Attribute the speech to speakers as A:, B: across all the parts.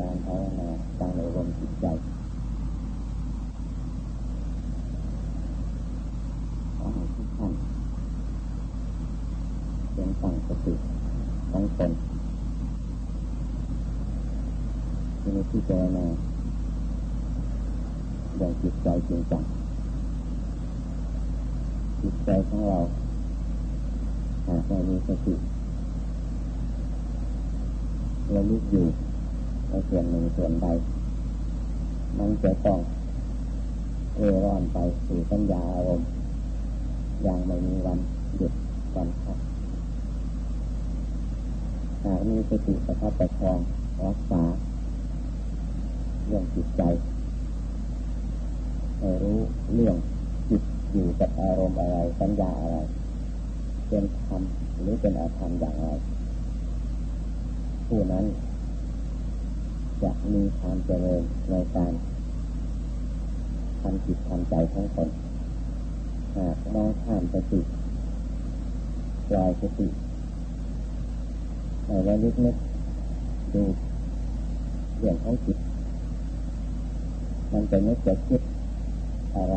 A: การภาวนาการอบรมจิตใจขอให้ทุกท่านเป็นตั้งสติของตนในที่เจรณาอย่างจิตใจจริงจังจิตใจของเราหากเรามีสติเราลึกอยู่ ในส่วนหนึ่งส่วนใด มันจะต้องเอร่อนไปสู่สัญญาอารมณ์อย่างไม่มีวันหยุดวันพักหากมีสติประทับประคองรักษาเรื่องจิตใจให้รู้เรื่องจิตอยู่กับอารมณ์อะไรสัญญาอะไรเป็นธรรมหรือเป็นอาธรรมอย่างไรผู้นั้น จะมีความเจริญในการทำจิตทำใจของคนหากมองข้ามสติปล่อยสติในระลึกนึกดูเรื่องของจิตมันจะนึกจะคิดอะไร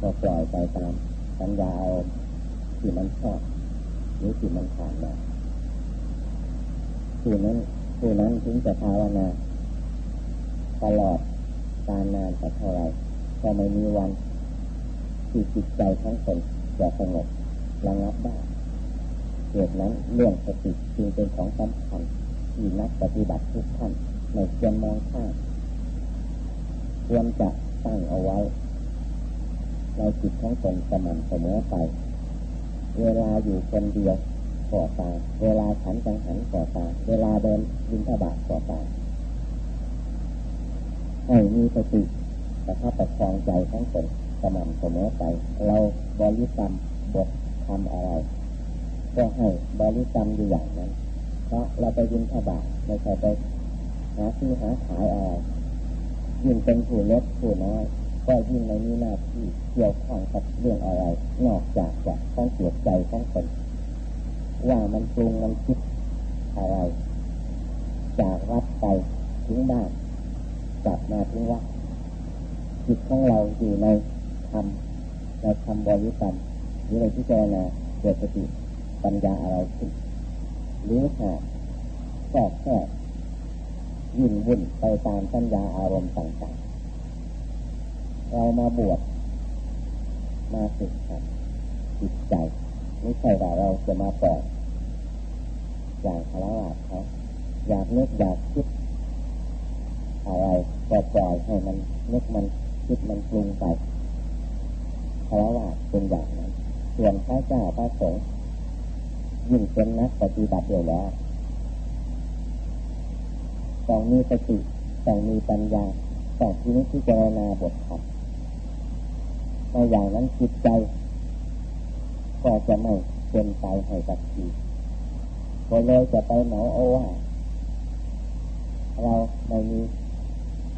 A: ก็ปล่อยไปตามสัญญาเอาที่มันชอบหรือที่มันผ่านมาผู้นั้นผู้นั้นถึงจะภาวนา ตลอดการนานสักเท่าไรก็ไม่มีวัน ที่จิตใจทั้งคนจะสงบระงับได้เหตุนั้นเรื่องสติจึงเป็นของสำคัญที่นักปฏิบัติทุกท่านในเควรมองข้ามควรจะตั้งเอาไว้ในจิตของตนสม่ำเสมอไป เวลาอยู่คนเดียวก่อตา เวลาฉันจังหันก่อตา เวลาเดินบินทบาทก่อตา ให้มีสติประทับประคองใจทั้งตนสม่ำเสมอไป เราบริกรรมบททำอะไร ก็ให้บริกรรมอยู่อย่างนั้น เพราะเราไปยินทบาไม่ใช่ไปหาที่หาขายอะไรยิ่งเป็นผู้เล็กผู้น้อยก็ยิ่งในนี้หน้าที่เกี่ยวข้องกับเรื่องอะไร นอกจากจะต้องเสียใจต้องคนว่ามันปรุงมันคิดอะไรจากวัดไปถึงบ้าน กลับมาถึงว่าจิตของเราอยู่ในธรรมในธรรมบริกรรมหรือในที่เจรณาเกิดสติปัญญาอะไรขึ้นหรือหากก็แค่ยิ่งวุ่นไปตามสัญญาอารมณ์ต่างๆ เรามาบวชมาฝึกหัดจิตใจไม่ใช่ว่าเราจะมาปล่อยอย่างคารวะเขาอยากนึกอยากคิด อะไรก็ปล่อยให้มันนึกมันคิดมันปรุงไปคารวะเป็นอย่างนั้นส่วนพระเจ้าพระสงฆ์ยิ่งเป็นนักปฏิบัติอยู่แล้วต้องมีสติต้องมีปัญญาต้องที่นี้ที่เจรณาบทธรรมในอย่างนั้นจิตใจ ก็จะไม่เป็นไปให้กับทีก็เลยจะไปเหมาเอาว่า เราไม่มี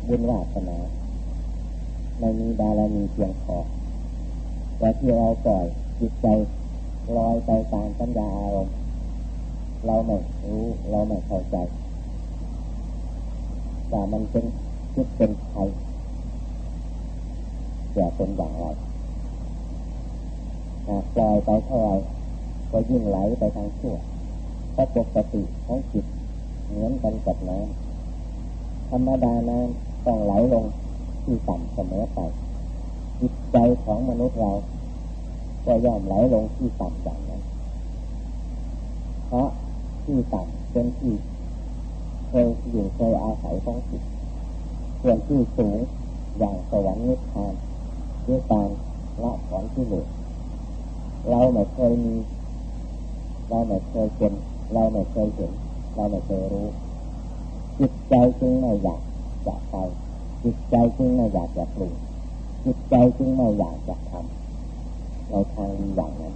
A: บุญวาสนาไม่มีบารมีเพียงพอแต่ที่เราปล่อยจิตใจลอยไปตามสัญญาอารมณ์เราไม่รู้เราไม่เข้าใจว่ามันเป็นคิดเป็นใครจะเป็นอย่างไรหากปล่อยไปเท่าไรก็ยิ่งไหลไปทางชั่วเพราะปกติของจิตเหมือนกันกับน้ำธรรมดาน้ำ ต้องไหลลงที่ต่ำเสมอไปจิตใจของมนุษย์เรา ก็ย่อมไหลลงที่ต่ำอย่างนั้นเพราะที่ต่ำเป็นที่เคยอยู่เคยอาศัยของจิตส่วนที่สูงอย่างสวรรค์นิพพานด้วยการละถอนที่หลือเราไม่เคยมี เราไม่เคยเป็นเราไม่เคยเห็นเราไม่เคยรู้ จิตใจจึงไม่อยาก จะไป จิตใจจึงไม่อยากจะปรุงจิตใจจึงไม่อยากจะทำในทางดีอย่างนั้น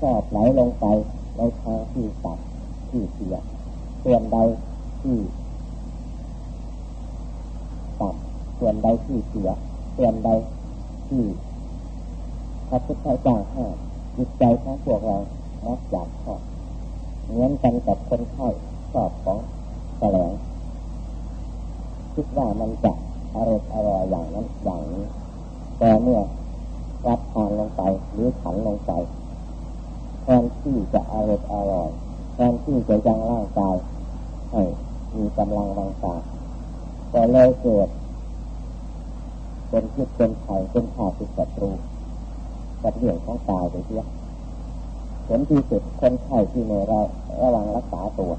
A: ชอบไหลลงไปในทางที่ตัดที่เสียส่วนใดที่ต่ำส่วนใดที่เสียส่วนใดที่พระพุทธเจ้าห้าจิตใจของพวกเรามักอยากชอบเหมือนกันกับคนไข้ชอบของแสลง คิดว่ามันจะอร่อยอร่อยอย่างนั้นอย่างนี้แต่เมื่อรับทานลงไปหรือฉันลงไปแทนที่จะอร่อยอร่อยแทนที่จะยังร่างกายให้มีกำลังวังตาแต่เลยเกิดเป็นพิษเป็นไข่เป็นขาดติดศัตรูกับเรื่องของตายไปเสียผลที่สุดคนไข้ที่ในเราระวังรักษาตัว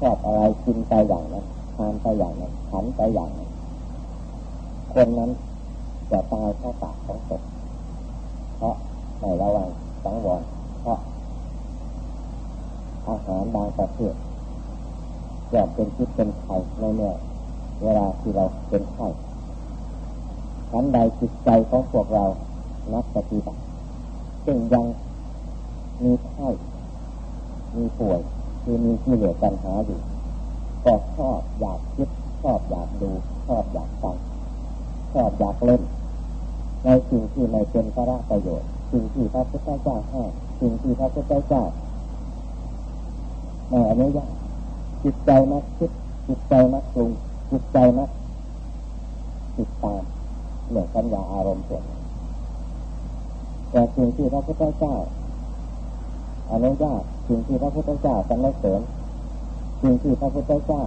A: ชอบอะไรกินไปอย่างนั้น ทานไปอย่างนั้นฉันไปอย่างนั้นคนนั้นจะตายเพราะปากของตกเพราะในระวังสังวรเพราะอาหารบางประเภทจะเป็นพิษเป็นไข่ในเมื่อเวลาที่เราเป็นไข้ชั้นใดจิตใจของพวกเรานักปฏิบัติซึ่งยังมีไข้มีป่วยคือมีที่เหลือปัญหาอยู่ ก็ชอบอยากคิดชอบอยากดูชอบอยากฟังชอบอยากเล่นในสิ่งที่ไม่เป็นพระประโยชน์สิ่งที่พระพุทธเจ้าให้สิ่งที่พระพุทธเจ้าไม่อนุญาตจิตใจนักคิดจิตใจนักปรุงจิตใจนักติดตามเหนือสัญญาอารมณ์ส่วนแต่สิ่งที่พระพุทธเจ้าอนุญาตสิ่งที่พระพุทธเจ้าสรรเสริญ สิ่งที่พระพุทธเจ้า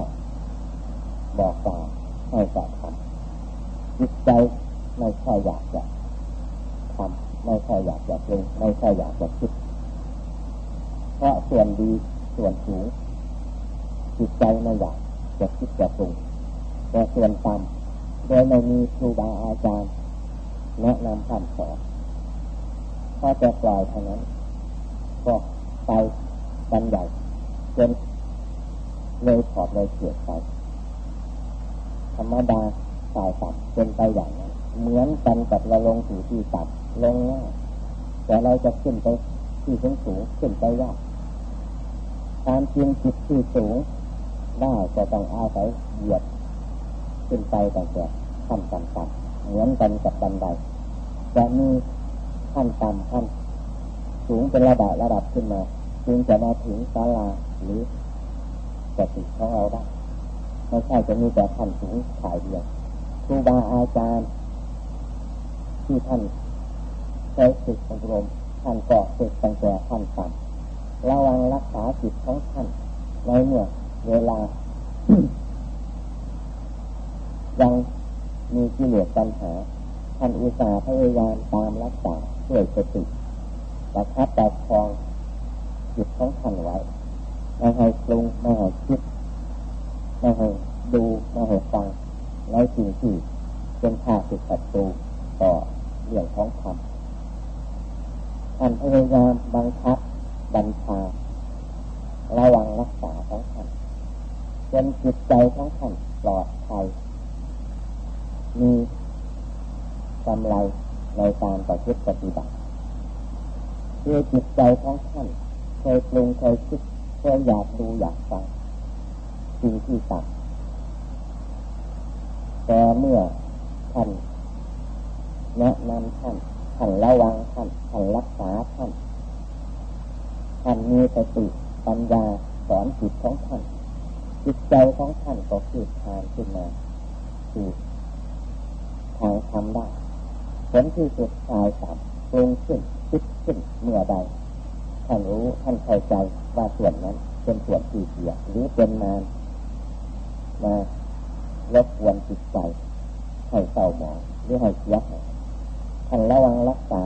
A: บอกกล่าวให้กระทำจิตใจไม่ค่อยอยากจะทำไม่ค่อยอยากจะปรุงไม่ค่อยอยากจะคิดเพราะส่วนดีส่วนสูงจิตใจไม่อยากจะคิดจะปรุงแต่ส่วนต่ำโดยไม่มีครูบาอาจารย์แนะนำคำสอนก็จะปล่อยเท่านั้น ก็ไปกันใหญ่จน เลยถอดเลยเกียดไปธรรมดาสายต่ำเป็นไปอย่างนั้นเหมือนกันกับเราลงสู่ที่ต่ำลงง่ายแต่เราจะขึ้นไปที่สูงสูงขึ้นไปยากการเพียงจิตที่สูงได้จะต้องอาศัยเหยียดขึ้นไปแต่แต่ขั้นต่ำๆเหมือนกันกับบันไดจะมีขั้นต่ำขั้นสูงเป็นระดับระดับขึ้นมา จึงจะมาถึงศาลาหรือ สติของเราได้ไม่ใช่จะมีแต่ขั้นสูงขายเดียวครูบาอาจารย์ ที่ท่านใช้ฝึกอบรมท่านก็ฝึกตั้งแต่ขั้นต่ำระวังรักษาจิตของท่านในเมื่อเวลา ยังมีกิเลสปัญหา ท่านอุตส่าห์พยายามตามรักษาด้วยสติประคับประคองจิตของท่านไว้ ไม่ให้ปรุงไม่ให้คิดไม่ให้ดูไม่ให้ฟังในสิ่งที่เป็นข้าศึกศัตรูต่อเรื่องของธรรมท่านพยายามบังคับบัญชาระวังรักษาของท่านจนจิตใจของท่านปลอดภัยมีกำไรในการประพฤติปฏิบัติคือจิตใจของท่านเคยปรุงเคยคิด เคยอยากดูอยากฟังสิ่งที่ต่ำแต่เมื่อท่านแนะนำท่านท่านระวังท่านท่านรักษาท่านท่านมีสติปัญญาสอนจิตของท่านจิตใจของท่านก็คือทานขึ้นมาคือทางทำได้ผลที่สุดตายต่ำปรุงขึ้นคิดขึ้นเมื่อใดท่านรู้ท่านเข้าใจว่าส่วนนั้น เป็นส่วนที่เสียหรือเป็นมานมารบกวนจิตใจให้เศร้าหมองหรือให้เสียหายท่านระวังรักษา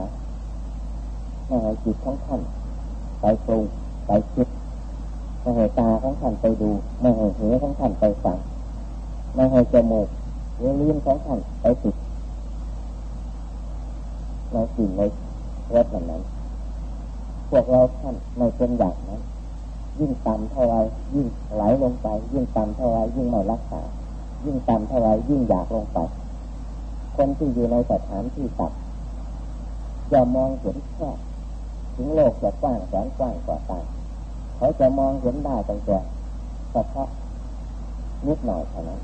A: ไม่ให้จิตของท่านไปปรุงไปคิดไม่ให้ตาของท่านไปดูไม่ให้หูของท่านไปฟังไม่ให้จมูกหรือลิ้นของท่านไปติดในสิ่งในรสนั้นพวกเราท่านไม่เป็นอย่างนั้น ยิ่งต่ำเท่าไรยิ่งไหลลงไป ยิ่งต่ำเท่าไรยิ่งไม่รักษา ยิ่งต่ำเท่าไรยิ่งอยากลงไป คนที่อยู่ในสถานที่ต่ำจะมองเห็นแค่ถึงโลกจะกว้างแสนกว้างกว่าตาเขาจะมองเห็นได้ตั้งแต่เฉพาะนิดหน่อยเท่านั้น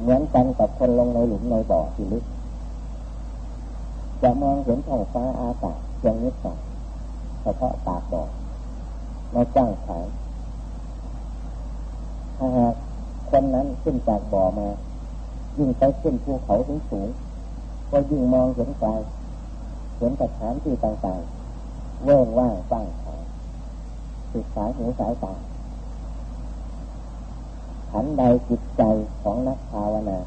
A: เหมือนกันกับคนลงในหลุมในบ่อที่ลึกจะมองเห็นท้องฟ้าอากาศเพียงนิดหน่อยเฉพาะปากบ่อ ม่จ้างขายถ้าหากคนนั้นขึ้นจากบ่อมา ยิ่งไปขึ้นภูเขาสูงสูงก็ยิ่งมองเห็นไกลเห็นสถานที่ต่างๆเว่งว่างฟังขางศึกษาหูสายตาขันใดจิตใจของนักภาวนา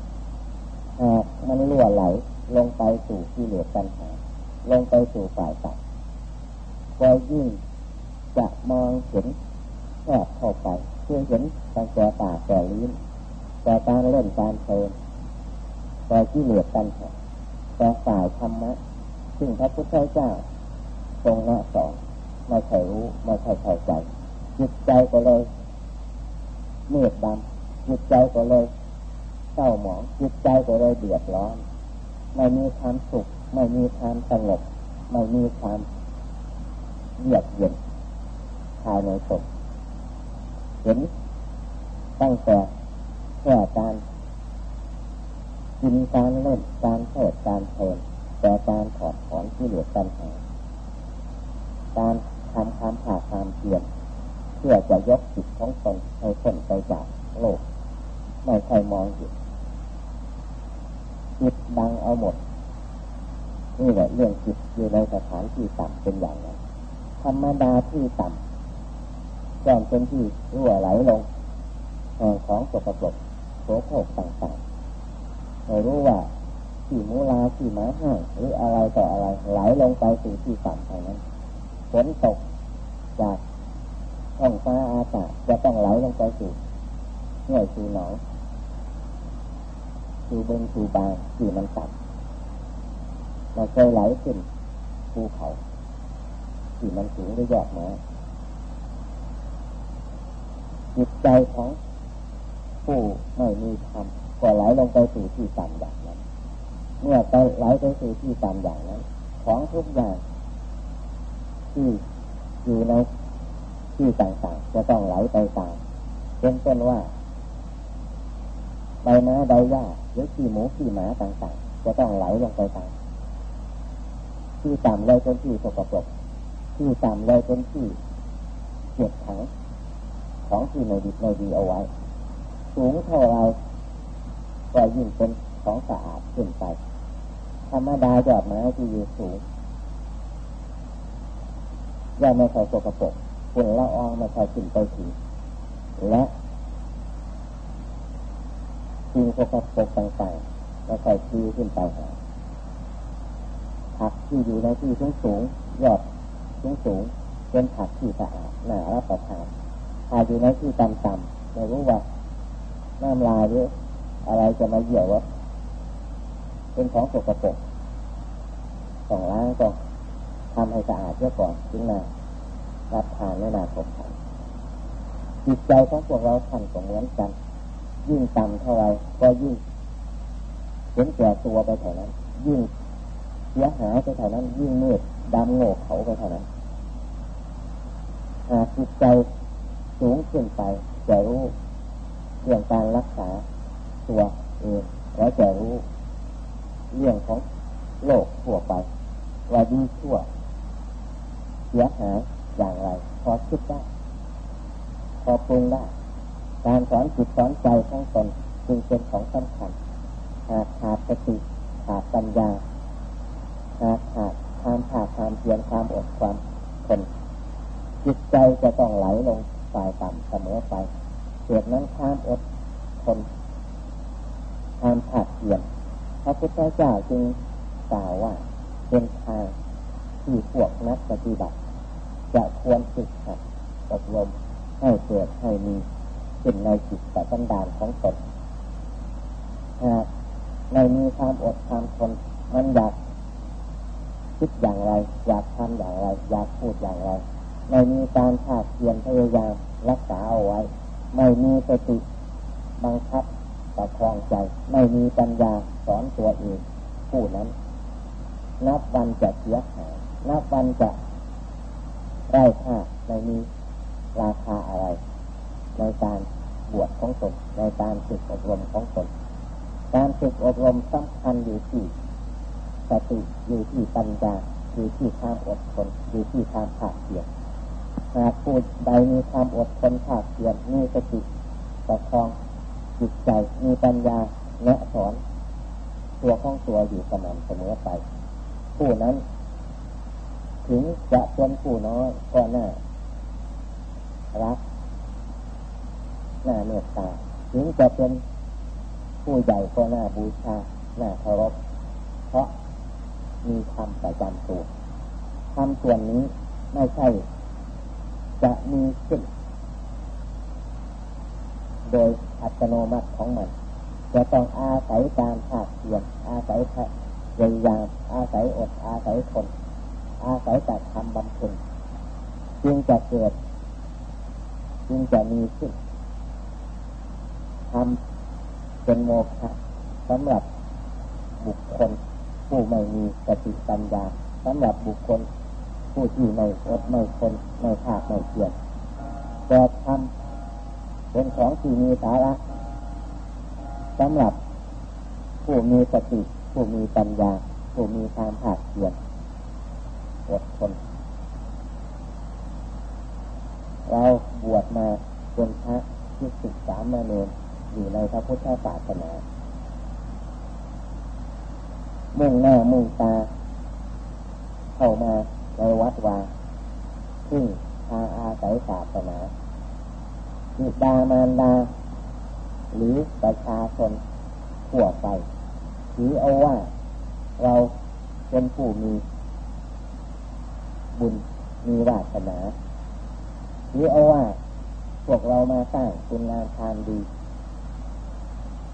A: หากมันล่วไหลลงไปสู่ที่เหลือปัญหาลงไปสู่ฝ่ายตัดก็ยิ่ง จะมองเห็นแคบเข้าไปเพื่อเห็นตั้งแต่ปากแต่ลิ้นแต่การเล่นการเพลินแต่ที่เหลือปัญหาแต่ฝ่ายธรรมะซึ่งพระพุทธเจ้าทรงแนะสอนไม่ใช่รู้ไม่ใช่เข้าใจจิตใจก็เลยเมืดดำจิตใจก็เลยเศร้าหมองจิตใจก็เลยเดือดร้อน ไม่มีความสุข ไม่มีความสงบไม่มีความเยือกเย็นายในตนเห็นตั้งแต่แค่การกินการเล่นการเทดการเพลินแต่การถอดถอนที่เหลือปัญหาการทำความผ่าความเพียรเพื่อจะยกจิตของตนให้พ้นไปจากโลก ไม่ใช่มองจิตจิตบังเอาหมด นี่แหละเรื่องจิตอยู่ในสถานที่ต่ำเป็นอย่างนั้นธรรมดาที่ต่ำ ก่อนเป็นที่รั่วไหลลงแห่งของสกปรกโสโครกต่างๆไม่รู้ว่าที่มูลาที่หมาห้างหรืออะไรต่ออะไรไหลลงไปสู่ที่ต่ำเท่านั้นฝนตกจากท้องฟ้าอากาศจะต้องไหลลงไปสู่ห่วยสู่หนองสู่บึงสู่บางที่มันต่ำมันเคยไหลขึ้นภูเขาที่มันสูงด้วยยอดไม้ จิตใจของผู้ไม่มีธรรมก็ไหลลงไปสู่ที่ต่ำอย่างนั้น เมื่อไปไหลไปสู่ที่ต่ำอย่างนั้น ของทุกอย่างที่อยู่ในที่ต่างๆจะต้องไหลไปตามเป็นต้นว่าใบไม้ใบหญ้าหรือขี้หมูขี้หมาต่างๆ จะต้องไหลลงไปตามที่ต่ำเลยเป็นที่สกปรกที่ต่ำเลยเป็นที่เก็บถัง ของที่ในดีในดีเอาไว้ สูงเท่าไรก็ยิ่งเป็นของสะอาดขึ้นไป ธรรมดายอดไม้ที่อยู่สูงย่อมไม่ใช่สกปรกฝุ่นละอองไม่ใช่ขึ้นไปถึงและสิ่งสกปรกต่างๆไม่ใช่ทีขึ้นไปหาผักที่อยู่ในที่สูงสูงยอดสูงสูงเป็นผักที่สะอาดน่ารับประทาน ถ้าอยู่ในที่ต่ำๆไม่รู้ว่าน้ำลายหรืออะไรจะมาเหี่ยวว่าเป็นของสกปรกต้องล้างต้องทำให้สะอาดเสียก่อนจึงนารับทานไม่นาสมทานจิตใจของพวกเราท่านก็เหมือนกัน ยิ่งต่ำเท่าไรก็ยิ่งเห็นแก่ตัวไปเท่านั้น ยิ่งเสียหายไปเท่านั้น ยิ่งมืดดำโง่เขาไปเท่านั้นหากจิตใจ สูงขึ้นไปจะรู้เรื่องการรักษาตัวเองแล้วจะรู้เรื่องของโลกทั่วไปว่าดีชั่วเสียหายอย่างไร พอคิดได้ พอปรุงได้ การสอนจิตสอนใจของตนจึงเป็นของสำคัญหากขาดสติขาดปัญญาหากขาดความขาดความเพียรความอดความทนจิตใจจะต้องไหลลง ฝ่ายต่ำเสมอไปเหตุนั้นความอดทนความขาดเพียรพระพุทธเจ้าจึงกล่าวว่าเป็นทางที่พวกนักปฏิบัติ จะควรฝึกหัดอบรมให้เกิดให้มีขึ้นในจิตแต่ตันดานของตนหากในมีความอดความทนมันอยากคิดอย่างไร อยากทำอย่างไร อยากพูดอย่างไร ไม่มีการภาคเพียรพยายามรักษาเอาไว้ ไม่มีสติบังคับประคองใจ ไม่มีปัญญาสอนตัวเองผู้นั้น นับวันจะเสียหายนับวันจะไร้ค่าไม่มีราคาอะไร ในการบวชของตนในการฝึกอบรมของตนการฝึกอบรมสำคัญอยู่ที่สติอยู่ที่ปัญญาอยู่ที่ความอดทนอยู่ที่ความภาคเพียร หากผู้ใดมีความอดทนภาคเพียรมีสติประคองจิตใจมีปัญญาแนะสอน ตัวของตัวอยู่สม่ำเสมอไป ผู้นั้น ถึงจะเป็นผู้น้อยก็น่ารักน่าเมตตาถึงจะเป็นผู้ใหญ่ก็น่าบูชาน่าเคารพเพราะมีธรรมประจำตัวธรรมส่วนนี้ไม่ใช่ จะมีขึ้น โดยอัตโนมัติของมันจะต้องอาศัยการภาคเพียรอาศัยพยายามอาศัยอดอาศัยทนอาศัยแต่ทำบำเพ็ญจึงจะเกิด จึงจะมีขึ้นทำเป็นโมฆะสำหรับบุคคลผู้ไม่มีสติปัญญาสำหรับบุคคล ผู้ที่ไม่อดไม่ทนไม่ภาคไม่เพียรแต่ทำเป็นของที่มีสาระสำหรับผู้มีสติผู้มีปัญญา ผู้มีความภาคเพียรอดทนเราบวชมาเป็นพระที่ศึกษามาเนรอยู่ในพระพุทธศาสนา มุ่งหน้ามุ่งตามาในวัดวาซึ่งทางอาศัยศาสนาบิดามารดา หรือ คนทั่วไปถือเอาว่าเราเป็นผู้มี บุญมีวาสนาถือเอาว่าพวกเรามาสร้างคุณงามความดี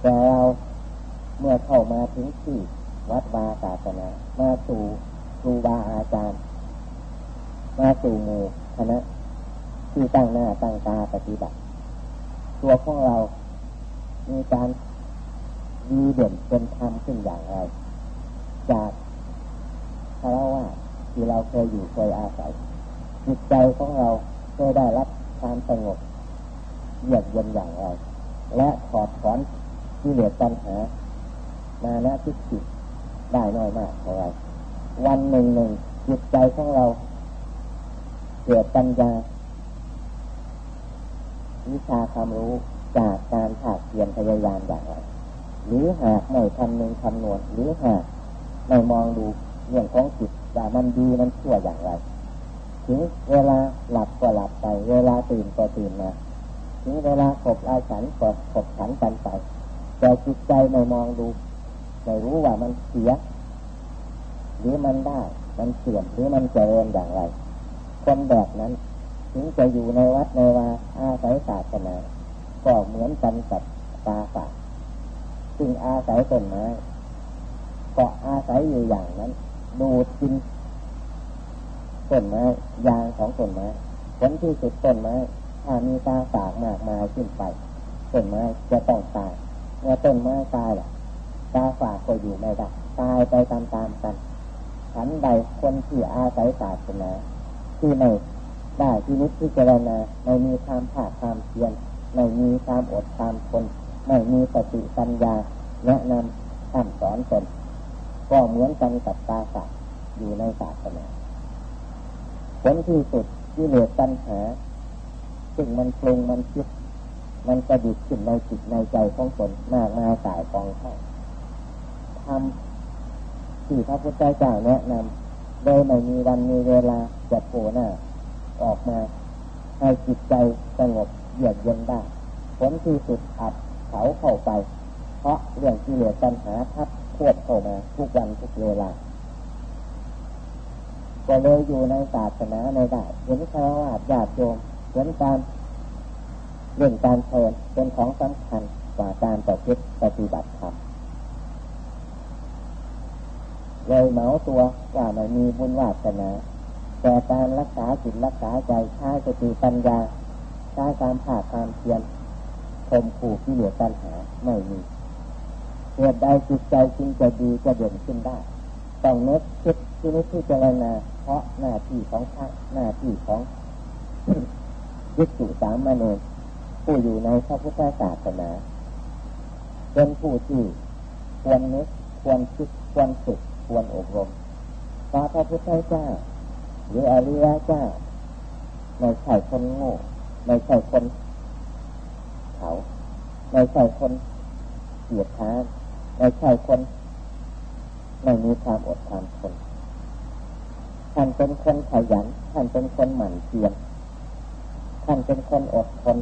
A: แต่เราเมื่อเข้ามาถึงที่วัดวาศาสนา มาสู่ครูบาอาจารย์ มาสู่หมู่คณะที่ตั้งหน้าตั้งตาปฏิบัติ ตัวของเรา มีการดีเด่นเป็นธรรม ขึ้นอย่างไรจากคารวะที่เราเคยอยู่เคยอาศัยจิตใจของเราเคยได้รับความสงบเยือกเย็นอย่างไรและถอดถอนที่เหลือปัญหามานะทิฏฐิได้น้อยมากเท่าไรวันหนึ่งหนึ่งจิตใจของเราเกิดปัญญาวิชาความรู้จากการผากเพียนพยายามอย่างไร หรือหากไม่คำนึงคำนวณหรือหากไม่มองดูเรื่องของจิตว่ามันดีมันชั่วอย่างไร ถึงเวลาหลับก็หลับไป เวลาตื่นก็ตื่นมาถึงเวลาขบอาฉันก็ขบฉันกันไปแต่จิตใจไม่มองดูไม่รู้ว่ามันเสีย หรือมันได้มันเสื่อมหรือมันเจริญอย่างไร คนแบบนั้น ถึงจะอยู่ในวัดในวาอาศัยศาสนาก็เหมือนกันกับตาฝาซึ่ งอาศัยต้นไม้ก็อาศัยอยู่อย่างนั้น ดูดกินต้นไม้ยางของต้นไม้ผลที่สุดต้นไม้ถ้ามีตาฝากมากมายขึ้นไปต้นไม้จะต้องตายเมื่อต้นไม้ตายแหละตาฝากก็อยู่ไม่ได้ตายไปตามๆกันฉันใดคนที่อาศัยศาสนาที่ไม่ได้ที่นิพพิจารณาไม่มีความผาดความเพียรไม่มีความอดความทนไม่มีสติปัญญา แนะนำท่านสอนตนก็เหมือนกันกับตาฝากอยู่ในศาสนาผลที่สุดที่เหลือปัญหา ซึ่งมันปรุงมันคิด มันกระดิกขึ้นในจิตในใจของตนมากมายสายกองเข้าทำที่พระพุทธเจ้าแนะนำโดยไม่มีวันมีเวลาจะโผล่หน้าออกมาให้จิตใจสงบเยือกเย็นได้ผลที่สุดอัดเขาเข้าไป เพราะเรื่องที่เหลือปัญหาทับควบเข้ามาทุกวันทุกเวลาก็เลยอยู่ในศาสนาในได้เห็นชาวาญาติโยมเห็นการเรื่องการเชิญเป็นของสำคัญกว่าการต่อคิดปฏิบัติธรรมเลยเหมาตัวว่าไม่มีบุญวาสนาแต่การรักษาจิตรักษาใจใช้สติปัญญาใช้การผ่าความเพียรคมขู่ที่เหลือปัญหาไม่มี เหตุใดจิตใจจึงจะดีจะเด่นขึ้นได้ต้องนึกคิดที่นี้ที่จะรณาเพราะหน้าที่ของพระหน้าที่ของยิสุสามเณรผู้อยู่ในพระพุทธศาสนาเป็นผู้ที่ควรนึกควรคิดควรฝึกควรอบรมพระพุทธเจ้าหรืออริยเจ้าไม่ใช่คนโง่ไม่ใช่คนเขาไม่ใช่คนเกียดค้าน ไม่ใช่คนไม่มีความอดความทนท่านเป็นคนขยัน ท่านเป็นคนหมั่นเพียร ท่านเป็นคนอดทน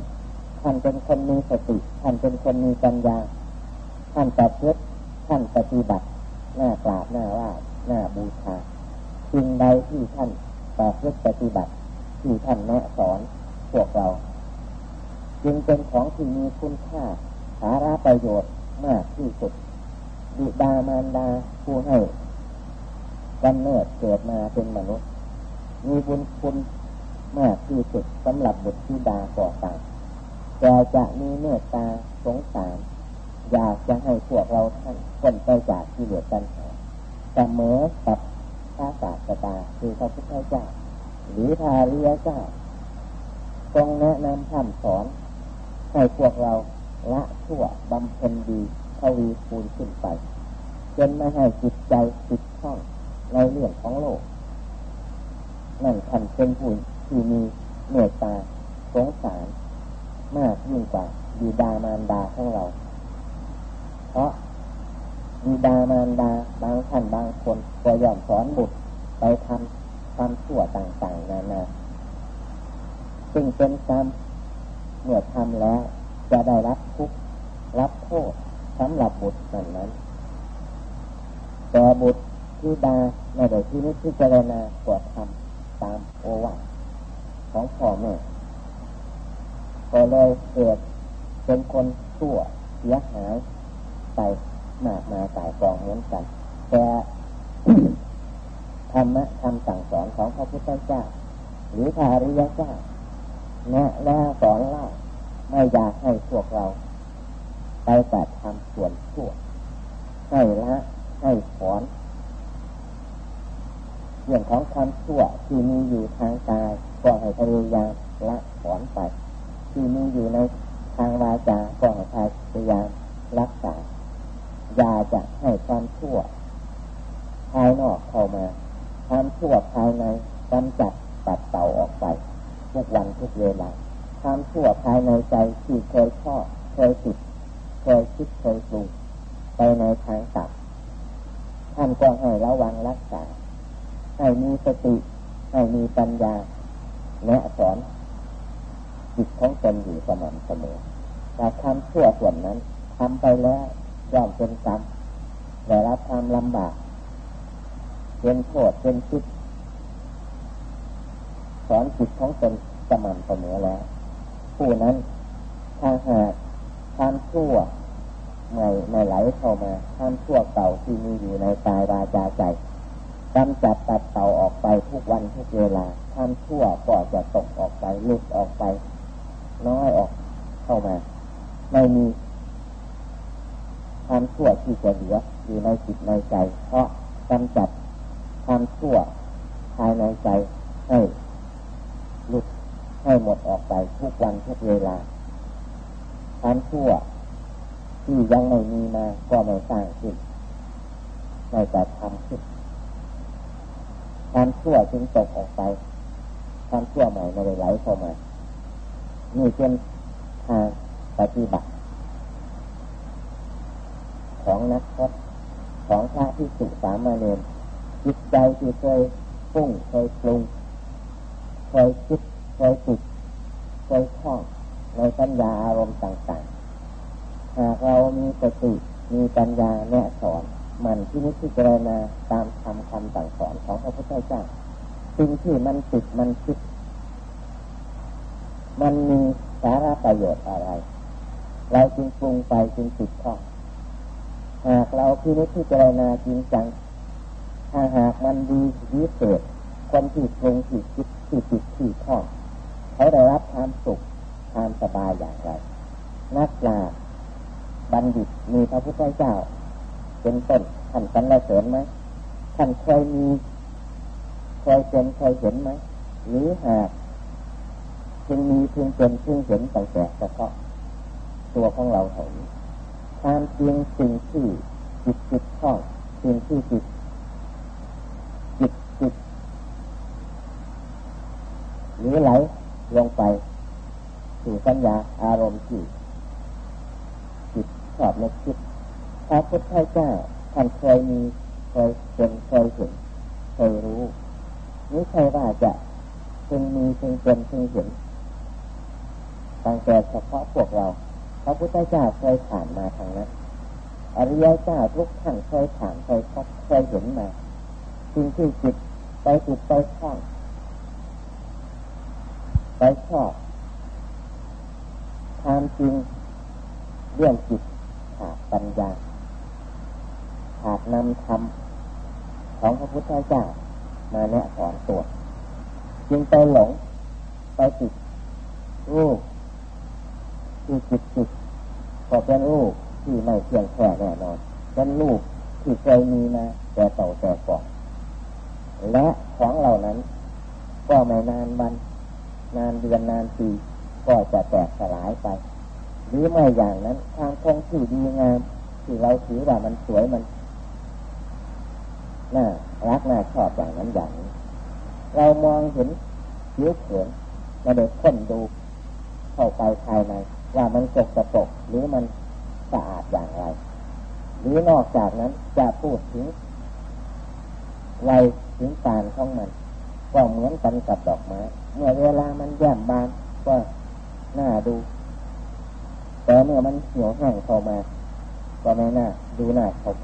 A: ท่านเป็นคนมีสติ ท่านเป็นคนมีปัญญา ท่านประพฤติท่านปฏิบัติ หน้ากราบหน้าว่าหน้าบูชาสิ่งใดที่ท่านประพฤติปฏิบัติ ที่ท่านแนะสอนพวกเรา จึงเป็นของที่มีคุณค่าสาระประโยชน์มากที่สุด บิดามารดาผู้ให้กำเนิดเกิดมาเป็นมนุษย์ มีบุญคุณมากที่สุดสำหรับบุตรธิดาก่อตางแต่จะมีเมตตาสงสาร อยากจะให้พวกเราท่านคนไปจากที่เหลือกันหาเสมอกับพระศาสดาคือพระพุทธเจ้า หรือพาเรียเจ้าทรงแนะนำคำสอนให้พวกเราละชั่วบำเพ็ญดี ทวีคูณขึ้นไปจนไม่ให้จิตใจติดข้องในเรื่องของโลก นั่นท่านเป็นผู้ที่มีเมตตาสงสารมากยิ่งกว่าดีดามารดาของเรา เพราะดีดามารดาบางท่านบางคนก็ยอมสอนบุตรไปทำความชั่วต่างๆนานาซึ่งเป็นกรรมเมื่อทำแล้วจะได้รับทุกข์รับโทษ สำหรับบุตรนั้นนั้น แต่บุตรที่ดาในโดยที่นี้ที่เจรณากดทำตามโอวาทของพ่อแม่ก็เลยเกิดเป็นคนชั่วเสียหายไปมากมาสายกองเหมือนกัน แต่ธรรมะคำสั่งสอนของพระพุทธเจ้าหรือพระอริยเจ้าแนะแนะสอนเล่าไม่อยากให้พวกเรา แต่ทำส่วนชั่ว ให้ละให้ถอนเรื่องของความชั่วที่มีอยู่ทางกาย ก็ให้พยายามละถอนไป ที่มีอยู่ในทางวาจาก็ให้พยายามรักษาอย่าจะให้ความชั่วภายนอกเข้ามาความชั่วภายในกำจัดตัดเต่าออกไป ทุกวันทุกเวลาความชั่วภายในใจที่เคยชอบเคยติด เคยคิดเคยปรุงไปในทางตัดท่านก็ให้ระวังรักษา ให้มีสติ ให้มีปัญญาแนะสอนจิตของตนอยู่สม่ำเสมอแต่ทำชั่วส่วนนั้นทำไปแล้วย่อมเป็นกรรมได้รับความลำบากเป็นโทษเป็นทุกข์สอนจิตของตนสม่ำเสมอแล้ว ผู้นั้นถ้าหาก ความชั่วไม่ไม่ไหลเข้ามาความชั่วเก่าที่มีอยู่ในกายวาจาใจกำจัดตัดเต่าออกไปทุกวันทุกเวลาความชั่วก็จะตกออกไปลุดออกไป น้อยออกเข้ามา ไม่มีความชั่วที่จะเหลืออยู่ในจิตในใจ เพราะกำจัดความชั่วภายในใจให้หลุดให้หมดออกไปทุกวันทุกเวลา ความชั่ว ที่ยังไม่มีมาก็ไม่สร้างขึ้นไม่จะทำขึ้นความชั่วจึงตกออกไปความชั่วใหม่ไม่ได้ไหลเข้ามานี่เป็นทางปฏิบัติ ของนักพจของพระที่สุสามเณรจิตใจที่เคยฟุ้งเคยปรุงเคยคิดเคยติดเคยท่อง ในสัญญาอารมณ์ต่างๆ หากเรามีสติมีปัญญาแนะสอนมันที่นิพพานาตามคำคำสั่งสอนของพระพุทธเจ้าสิ่งที่มันติดมันคิด มันมีสาระประโยชน์อะไร เราจึงปรุงไปจึงติดข้องหากเราที่นิพพานาจริงจังถ้าหากมันดีวิเศษคนที่ปรุงที่คิดที่ติดที่ข้องเขาได้รับความสุข ความสบายอย่างไร นักปราชญ์บัณฑิตมีพระพุทธเจ้า เป็นต้นท่านสรรเสริญไหมท่านเคยมีเคยเป็นเคยเห็นไหมหรือหากจึงมีเพียงเป็นเพียงเห็นแต่แต่เฉพาะตัวของเราเท่านี้ความจริงสิ่งที่จิตจิตข้องสิ่งที่จิตจิตจิตหรือไหลลงไป สู่สัญญาอารมณ์ที่อบนึกคิดพระพุทธเจ้าท่านเคยมีเคยเป็นเคยเห็นเคยรู้นี่ใช่ว่าจะพึงมีพึงเป็นพึงเห็นตั้งแต่เฉพาะพวกเรา พระพุทธเจ้าเคยผ่านมาทางนั้นอริยเจ้าทุกท่านเคยผ่านเคยพบเคยเห็นมาสิ่งที่จิตไปติดไปคล้องไปชอบ ความจริงเรื่องจิตขาดปัญญาขาดนำธรรมของพระพุทธเจ้ามาแนะสอนตัวจึงไปหลงไปติดรูปที่จิตจิตก็เป็นรูปที่ไม่เที่ยงแท้แน่นอนเป็นรูปที่เคยมีมาแต่เต่าแต่ก่อนและของเหล่านั้น ก็ไม่นานวัน นานเดือนนานปี ก็จะแตกสลายไป หรือไม่อย่างนั้นทางคงที่ดีงามที่เราถือว่ามันสวยมันน่ารักน่าชอบอย่างนั้นอย่างนี้เรามองเห็นผิวเผินเราเด็กค้นดูเข้าไปภายในว่ามันสกปรกหรือมันสะอาดอย่างไร หรือนอกจากนั้นจะพูดถึงวัยถึงการของมัน ก็เหมือนกันกับดอกไม้เมื่อเวลามันแย้มบานก็ น่าดู แต่เมื่อมันเหี่ยวแห้งเข้ามา ก็ไม่น่าดูน่าชม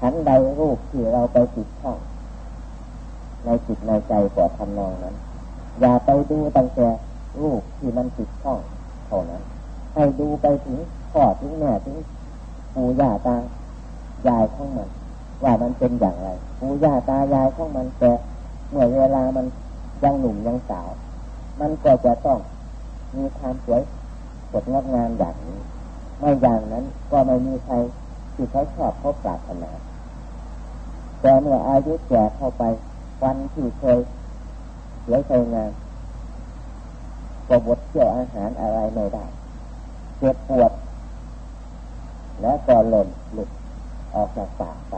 A: ขันใดรูปที่เราไปติดช่องในจิตในใจกว่าทำนองนั้น อย่าไปดูตั้งแต่รูปที่มันติดช่องเท่านั้น ให้ดูไปถึงพ่อถึงแม่ถึงปู่ย่าตายายของมัน ว่ามันเป็นอย่างไรปู่ย่าตายายของมันแต่เมื่อเวลามันยังหนุ่มยังสาว มันก็จะต้อง มีความสวยสดงดงามอย่างนี้ ไม่อย่างนั้นก็ไม่มีใครที่เขาชอบเขาปรารถนาแต่เมื่ออายุแก่เข้าไป วันที่เคยเสียใจงานก็บดเที่ยวอาหารอะไรไม่ได้เจ็บปวด แล้วก็หล่นหลุดออกจากปากไป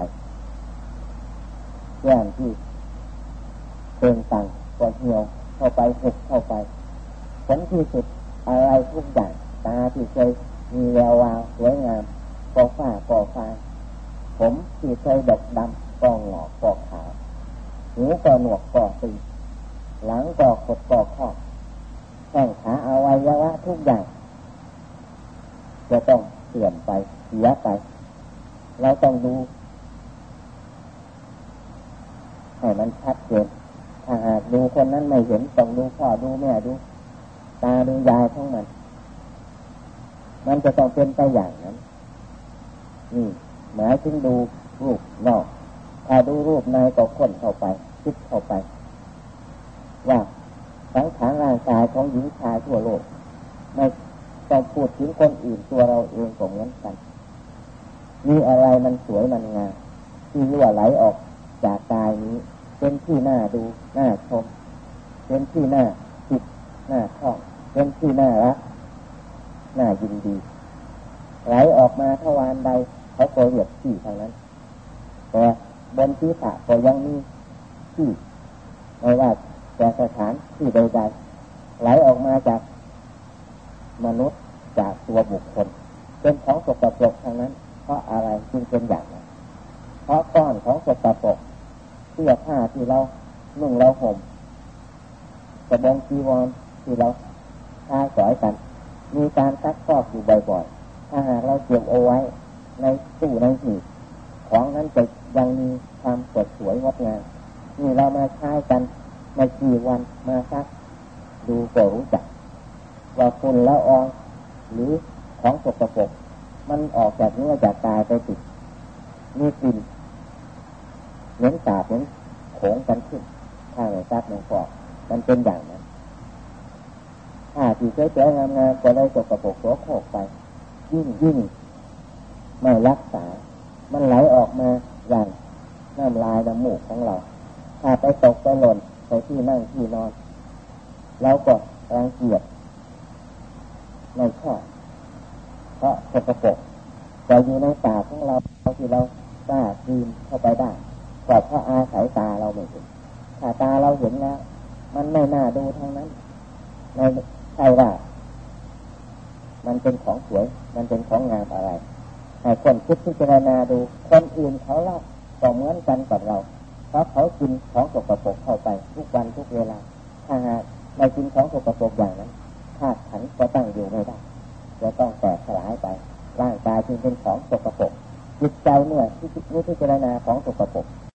A: แก้มที่เป็นตังก็เหี่ยวเข้าไปหุบเข้าไป ผลที่สุดอะไรทุกอย่างตาที่เคยมีแวววาวสวยงามก็ฝ้าก็ฟ้าผมที่เคยดกดำก็หงอกก็ขาวหูก็หนวกก็ตีหลังก็ขดก็ข้อแข้งขาเอาไว้ยะทุกอย่าง จะต้องเสื่อมไปเสียไป เราต้องดูให้มันชัดเจนถ้าหากดูคนนั้นไม่เห็นต้องดูพ่อดูแม่ดู ตาดูยายของมัน มันจะต้องเป็นไปอย่างนั้นนี่หมายถึงดูรูปนอก ถ้าดูรูปในก็ค้นเข้าไป คิดเข้าไป ว่าสังขารร่างกายของหญิงชายทั่วโลกไม่ต้องพูดถึงคนอื่นตัวเราเองก็เหมือนกัน มีอะไรมันสวยมันงามที่รั่วไหลออกจากกายนี้ เป็นที่น่าดูน่าชม เป็นที่น่าจิตน่าชอบ เป็นที่น่ารักน่ายินดี ไหลออกมาทวารใดเขาก็เรียกที่ทางนั้น แต่บนที่ะก็ยังมีที่ไม่ว่าแต่สถานที่ใดๆไหลออกมาจากมนุษย์จากตัวบุคคล เป็นของสกปรกทางนั้น เพราะอะไรจึงเป็นอย่างนั้น เพราะก้อนของสกปรกเสื้อผ้าที่เรานุ่งเราห่มกระบองจีวรที่เรา ทาสอยกัน มีการซักฟอกอยู่บ่อยๆ ถ้าหากเราเก็บเอาไว้ในตู้ในหีบของนั้นจะยังมีความสดสวยงดงามนี่เรามาใช้กันในกี่วันมาซัก ดูก็รู้จัก ว่าฝุ่นละอองหรือของสกปรกมันออกจากเนื้อจากกายไปติดมีกลิ่นเหมือนสาบเหมือนโขงกันขึ้นถ้าไม่ซักไม่ฟอกมันเป็นอย่างนั้น ถ้าที่สวยๆงามๆก็เลยสกปรกโสโครกไป ยิ่งยิ่งไม่รักษา มันไหลออกมาอย่างน้ำลายน้ำมูกของเรา ถ้าไปตกไปหล่นไปที่นั่งที่นอนเราก็รังเกียจไม่ชอบเพราะสกปรกแต่อยู่ในตาของเราที่เรากล้าคืนเข้าไปได้ก็เพราะอาศัยตาเราไม่เห็นถ้าตาเราเห็นแล้วมันไม่น่าดูทางนั้น ใน ใช่ว่า มันเป็นของสวย มันเป็นของงามอะไรให้คนคิดพิจารณาดูคนอื่นเขาเล่าก็เหมือนกันกับเรา เพราะเขากินของสกปรกเข้าไปทุกวันทุกเวลา ถ้าหากไม่กินของสกปรกอย่างนั้นธาตุขันก็ตั้งอยู่ไม่ได้จะต้องแตกสลายไป ร่างกายจึงเป็นของสกปรกจิตใจเนี่ยที่พิจารณาของสกปรก